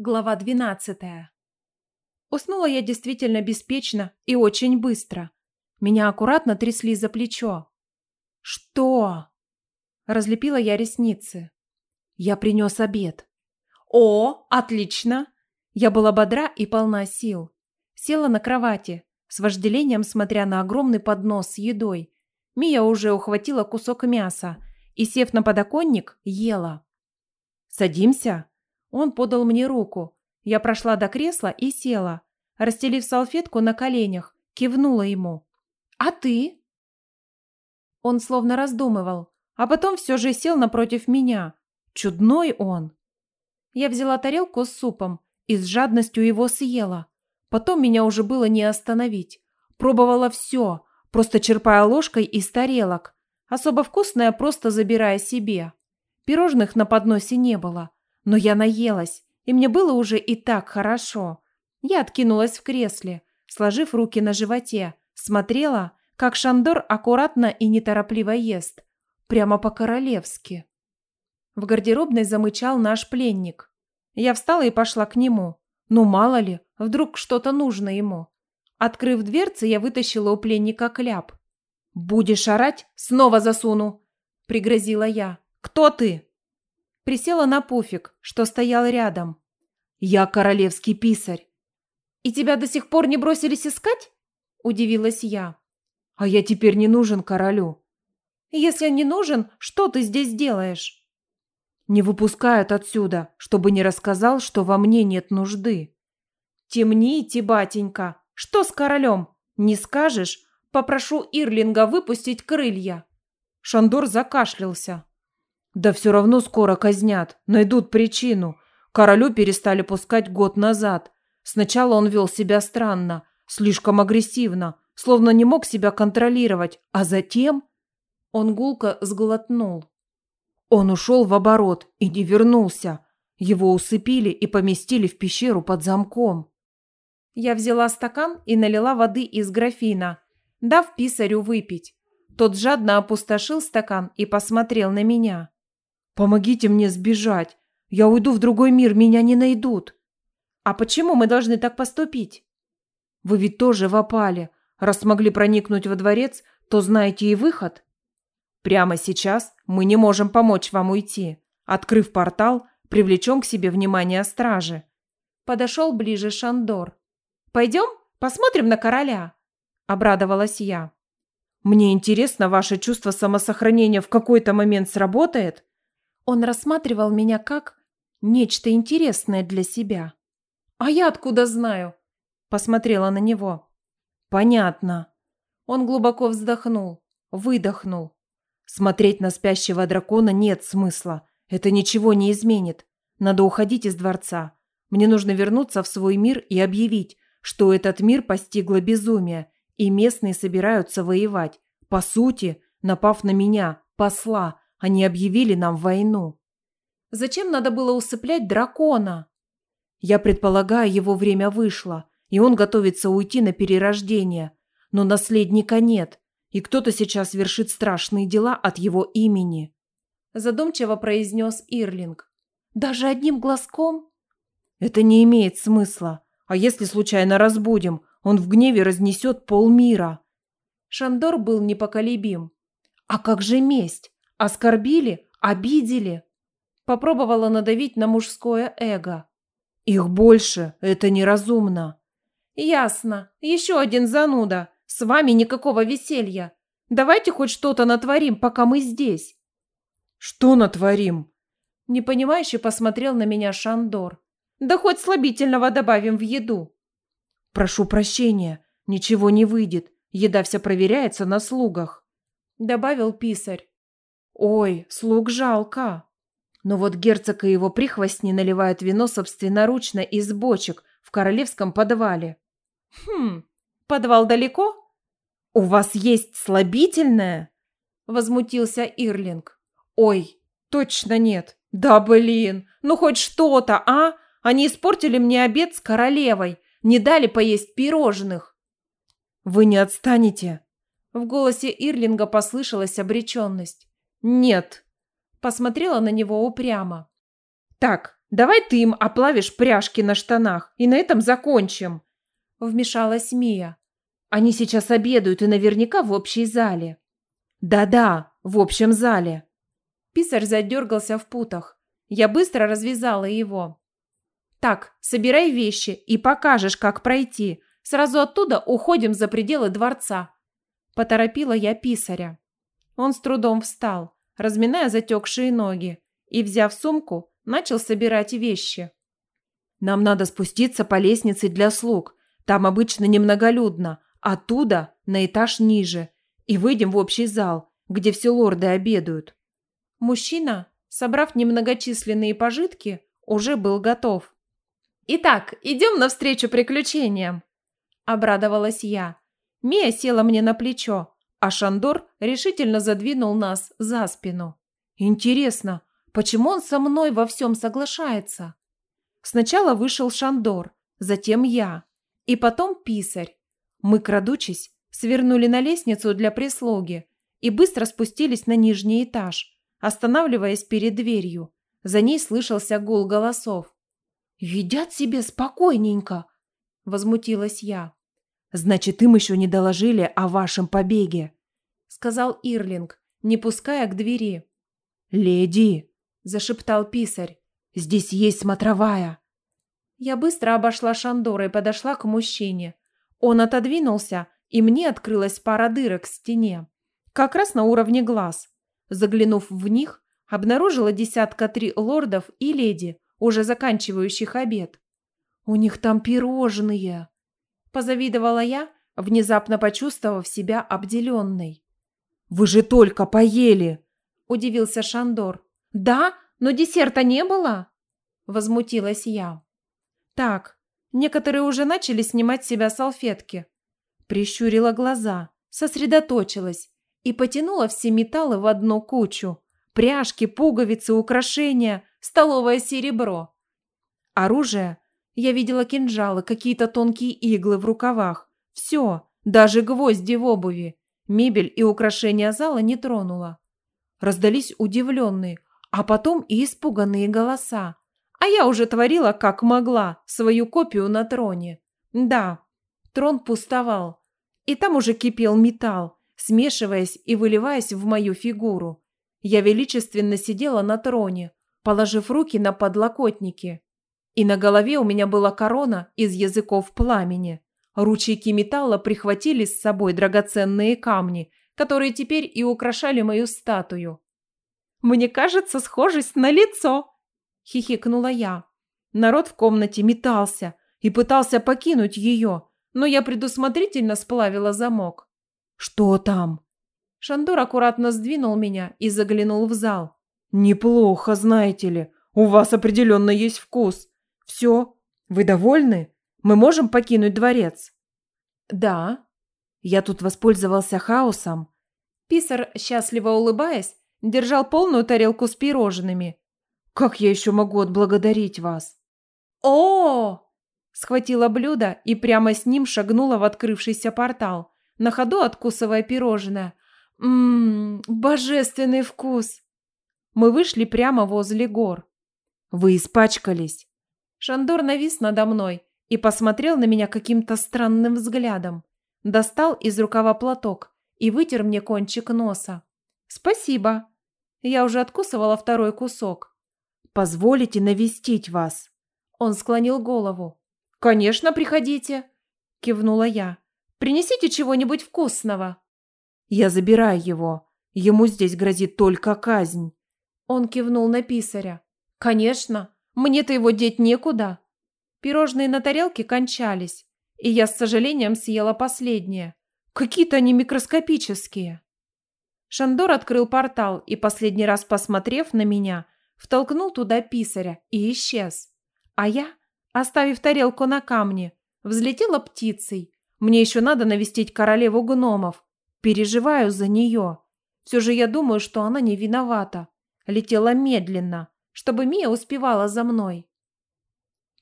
Глава двенадцатая. Уснула я действительно беспечно и очень быстро. Меня аккуратно трясли за плечо. «Что?» Разлепила я ресницы. Я принес обед. «О, отлично!» Я была бодра и полна сил. Села на кровати, с вожделением смотря на огромный поднос с едой. Мия уже ухватила кусок мяса и, сев на подоконник, ела. «Садимся?» Он подал мне руку. Я прошла до кресла и села, расстелив салфетку на коленях, кивнула ему. «А ты?» Он словно раздумывал, а потом все же сел напротив меня. Чудной он. Я взяла тарелку с супом и с жадностью его съела. Потом меня уже было не остановить. Пробовала все, просто черпая ложкой из тарелок. Особо вкусное просто забирая себе. Пирожных на подносе не было. Но я наелась, и мне было уже и так хорошо. Я откинулась в кресле, сложив руки на животе, смотрела, как Шандор аккуратно и неторопливо ест. Прямо по-королевски. В гардеробной замычал наш пленник. Я встала и пошла к нему. Ну, мало ли, вдруг что-то нужно ему. Открыв дверцы, я вытащила у пленника кляп. «Будешь орать? Снова засуну!» – пригрозила я. «Кто ты?» Присела на пуфик, что стоял рядом. «Я королевский писарь». «И тебя до сих пор не бросились искать?» – удивилась я. «А я теперь не нужен королю». «Если не нужен, что ты здесь делаешь?» «Не выпускают отсюда, чтобы не рассказал, что во мне нет нужды». «Темните, батенька. Что с королем? Не скажешь? Попрошу Ирлинга выпустить крылья». Шандор закашлялся. Да все равно скоро казнят, найдут причину. Королю перестали пускать год назад. Сначала он вел себя странно, слишком агрессивно, словно не мог себя контролировать, а затем... Он гулко сглотнул. Он ушел в оборот и не вернулся. Его усыпили и поместили в пещеру под замком. Я взяла стакан и налила воды из графина, дав писарю выпить. Тот жадно опустошил стакан и посмотрел на меня. Помогите мне сбежать. Я уйду в другой мир, меня не найдут. А почему мы должны так поступить? Вы ведь тоже в опале. Раз смогли проникнуть во дворец, то знаете и выход. Прямо сейчас мы не можем помочь вам уйти. Открыв портал, привлечем к себе внимание стражи. Подошел ближе Шандор. Пойдем, посмотрим на короля. Обрадовалась я. Мне интересно, ваше чувство самосохранения в какой-то момент сработает? Он рассматривал меня как нечто интересное для себя. «А я откуда знаю?» Посмотрела на него. «Понятно». Он глубоко вздохнул, выдохнул. Смотреть на спящего дракона нет смысла. Это ничего не изменит. Надо уходить из дворца. Мне нужно вернуться в свой мир и объявить, что этот мир постигло безумие, и местные собираются воевать. По сути, напав на меня, посла, они объявили нам войну. Зачем надо было усыплять дракона? Я предполагаю, его время вышло, и он готовится уйти на перерождение. Но наследника нет, и кто-то сейчас вершит страшные дела от его имени. Задумчиво произнес Ирлинг. Даже одним глазком? Это не имеет смысла. А если случайно разбудим, он в гневе разнесет полмира. Шандор был непоколебим. А как же месть? Оскорбили? Обидели? Попробовала надавить на мужское эго. Их больше, это неразумно. Ясно. Еще один зануда. С вами никакого веселья. Давайте хоть что-то натворим, пока мы здесь. Что натворим? Непонимающе посмотрел на меня Шандор. Да хоть слабительного добавим в еду. Прошу прощения, ничего не выйдет. Еда вся проверяется на слугах. Добавил писарь. Ой, слуг жалко. Но вот герцог и его прихвостни наливают вино собственноручно из бочек в королевском подвале. Хм, подвал далеко? У вас есть слабительное? Возмутился Ирлинг. Ой, точно нет. Да блин, ну хоть что-то, а? Они испортили мне обед с королевой, не дали поесть пирожных. Вы не отстанете? В голосе Ирлинга послышалась обреченность. «Нет». Посмотрела на него упрямо. «Так, Давай ты им оплавишь пряжки на штанах, и на этом закончим!» Вмешалась Мия. «Они сейчас обедают и наверняка в общей зале». «Да-да, в общем зале». Писарь задергался в путах. Я быстро развязала его. «Так, собирай вещи и покажешь, как пройти. Сразу оттуда уходим за пределы дворца». Поторопила я писаря. Он с трудом встал, разминая затекшие ноги, и, взяв сумку, начал собирать вещи. «Нам надо спуститься по лестнице для слуг. Там обычно немноголюдно. Оттуда на этаж ниже. И выйдем в общий зал, где все лорды обедают». Мужчина, собрав немногочисленные пожитки, уже был готов. «Итак, идем навстречу приключениям!» Обрадовалась я. Мия села мне на плечо, а Шандор решительно задвинул нас за спину. «Интересно, почему он со мной во всем соглашается?» Сначала вышел Шандор, затем я, и потом писарь. Мы, крадучись, свернули на лестницу для прислуги и быстро спустились на нижний этаж, останавливаясь перед дверью. За ней слышался гул голосов. «Ведят себе спокойненько!» – возмутилась я. «Значит, им еще не доложили о вашем побеге», – сказал Ирлинг, не пуская к двери. «Леди!» – зашептал писарь. «Здесь есть смотровая!» Я быстро обошла Шандора и подошла к мужчине. Он отодвинулся, и мне открылась пара дырок в стене. Как раз на уровне глаз. Заглянув в них, обнаружила десятка три лордов и леди, уже заканчивающих обед. «У них там пирожные!» Позавидовала я, внезапно почувствовав себя обделенной. «Вы же только поели!» – удивился Шандор. «Да, но десерта не было?» – возмутилась я. «Так, некоторые уже начали снимать с себя салфетки». Прищурила глаза, сосредоточилась и потянула все металлы в одну кучу. Пряжки, пуговицы, украшения, столовое серебро. Оружие. Я видела кинжалы, какие-то тонкие иглы в рукавах. Все, даже гвозди в обуви. Мебель и украшения зала не тронула. Раздались удивленные, а потом и испуганные голоса. А я уже творила, как могла, свою копию на троне. Да, трон пустовал. И там уже кипел металл, смешиваясь и выливаясь в мою фигуру. Я величественно сидела на троне, положив руки на подлокотники. И на голове у меня была корона из языков пламени. Ручейки металла прихватили с собой драгоценные камни, которые теперь и украшали мою статую. «Мне кажется, схожесть на лицо!» – хихикнула я. Народ в комнате метался и пытался покинуть ее, но я предусмотрительно сплавила замок. «Что там?» Шандор аккуратно сдвинул меня и заглянул в зал. «Неплохо, знаете ли. У вас определенно есть вкус. Все, вы довольны? Мы можем покинуть дворец?» «Да». Я тут воспользовался хаосом. Писар, счастливо улыбаясь, держал полную тарелку с пирожными. «Как я еще могу отблагодарить вас?» «О!» Схватила блюдо и прямо с ним шагнула в открывшийся портал, на ходу откусывая пирожное. Ммм, божественный вкус. Мы вышли прямо возле гор. Вы испачкались. Шандор навис надо мной и посмотрел на меня каким-то странным взглядом. Достал из рукава платок и вытер мне кончик носа. Спасибо. Я уже откусывала второй кусок. Позволите навестить вас. Он склонил голову. Конечно, приходите, кивнула я. Принесите чего-нибудь вкусного. Я забираю его. Ему здесь грозит только казнь. Он кивнул на писаря. Конечно, мне-то его деть некуда. Пирожные на тарелке кончались, и я с сожалением съела последнее. Какие-то они микроскопические. Шандор открыл портал и, последний раз посмотрев на меня, втолкнул туда писаря и исчез. А я, оставив тарелку на камне, взлетела птицей. Мне еще надо навестить королеву гномов, Переживаю за нее. Все же я думаю, что она не виновата. Летела медленно, чтобы Мия успевала за мной.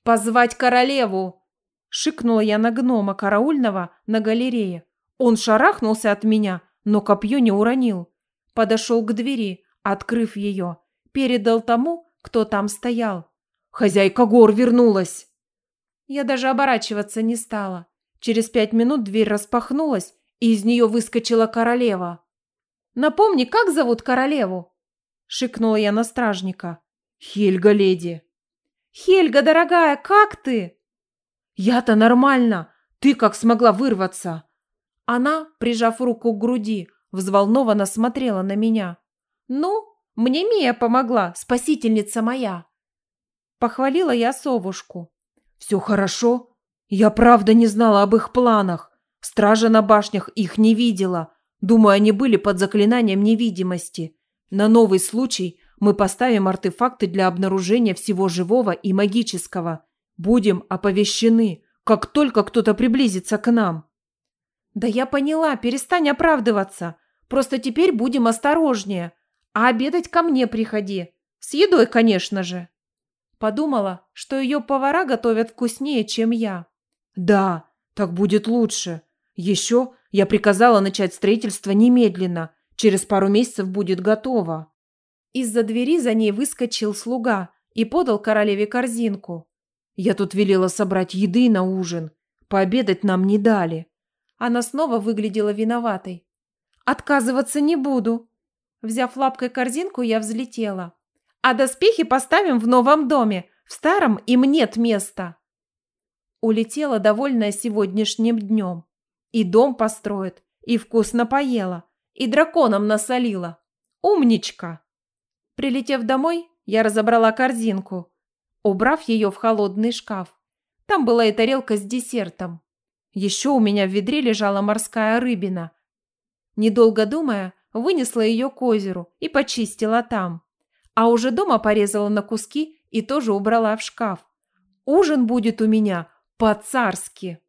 «Позвать королеву!» Шикнула я на гнома караульного на галерее. Он шарахнулся от меня, но копье не уронил. Подошел к двери, открыв ее. Передал тому, кто там стоял. Хозяйка гор вернулась!» Я даже оборачиваться не стала. Через пять минут дверь распахнулась, и из нее выскочила королева. «Напомни, как зовут королеву?» – шикнула я на стражника. «Хельга, леди». «Хельга, дорогая, как ты?» «Я-то нормально. Ты как смогла вырваться?» Она, прижав руку к груди, взволнованно смотрела на меня. «Ну, мне Мия помогла, спасительница моя!» Похвалила я совушку. «Все хорошо. Я правда не знала об их планах. Стража на башнях их не видела. Думаю, они были под заклинанием невидимости. На новый случай мы поставим артефакты для обнаружения всего живого и магического. Будем оповещены, как только кто-то приблизится к нам». «Да я поняла, перестань оправдываться. Просто теперь будем осторожнее. А обедать ко мне приходи. С едой, конечно же». Подумала, что ее повара готовят вкуснее, чем я. «Да, так будет лучше. Еще я приказала начать строительство немедленно. Через пару месяцев будет готово». Из-за двери за ней выскочил слуга и подал королеве корзинку. «Я тут велела собрать еды на ужин. Пообедать нам не дали». Она снова выглядела виноватой. «Отказываться не буду». Взяв лапкой корзинку, я взлетела. «А доспехи поставим в новом доме. В старом им нет места». Улетела, довольная сегодняшним днем. И дом построит, и вкусно поела, и драконом насолила. Умничка! Прилетев домой, я разобрала корзинку, убрав ее в холодный шкаф. Там была и тарелка с десертом. Еще у меня в ведре лежала морская рыбина. Недолго думая, вынесла ее к озеру и почистила там. А уже дома порезала на куски и тоже убрала в шкаф. Ужин будет у меня по-царски.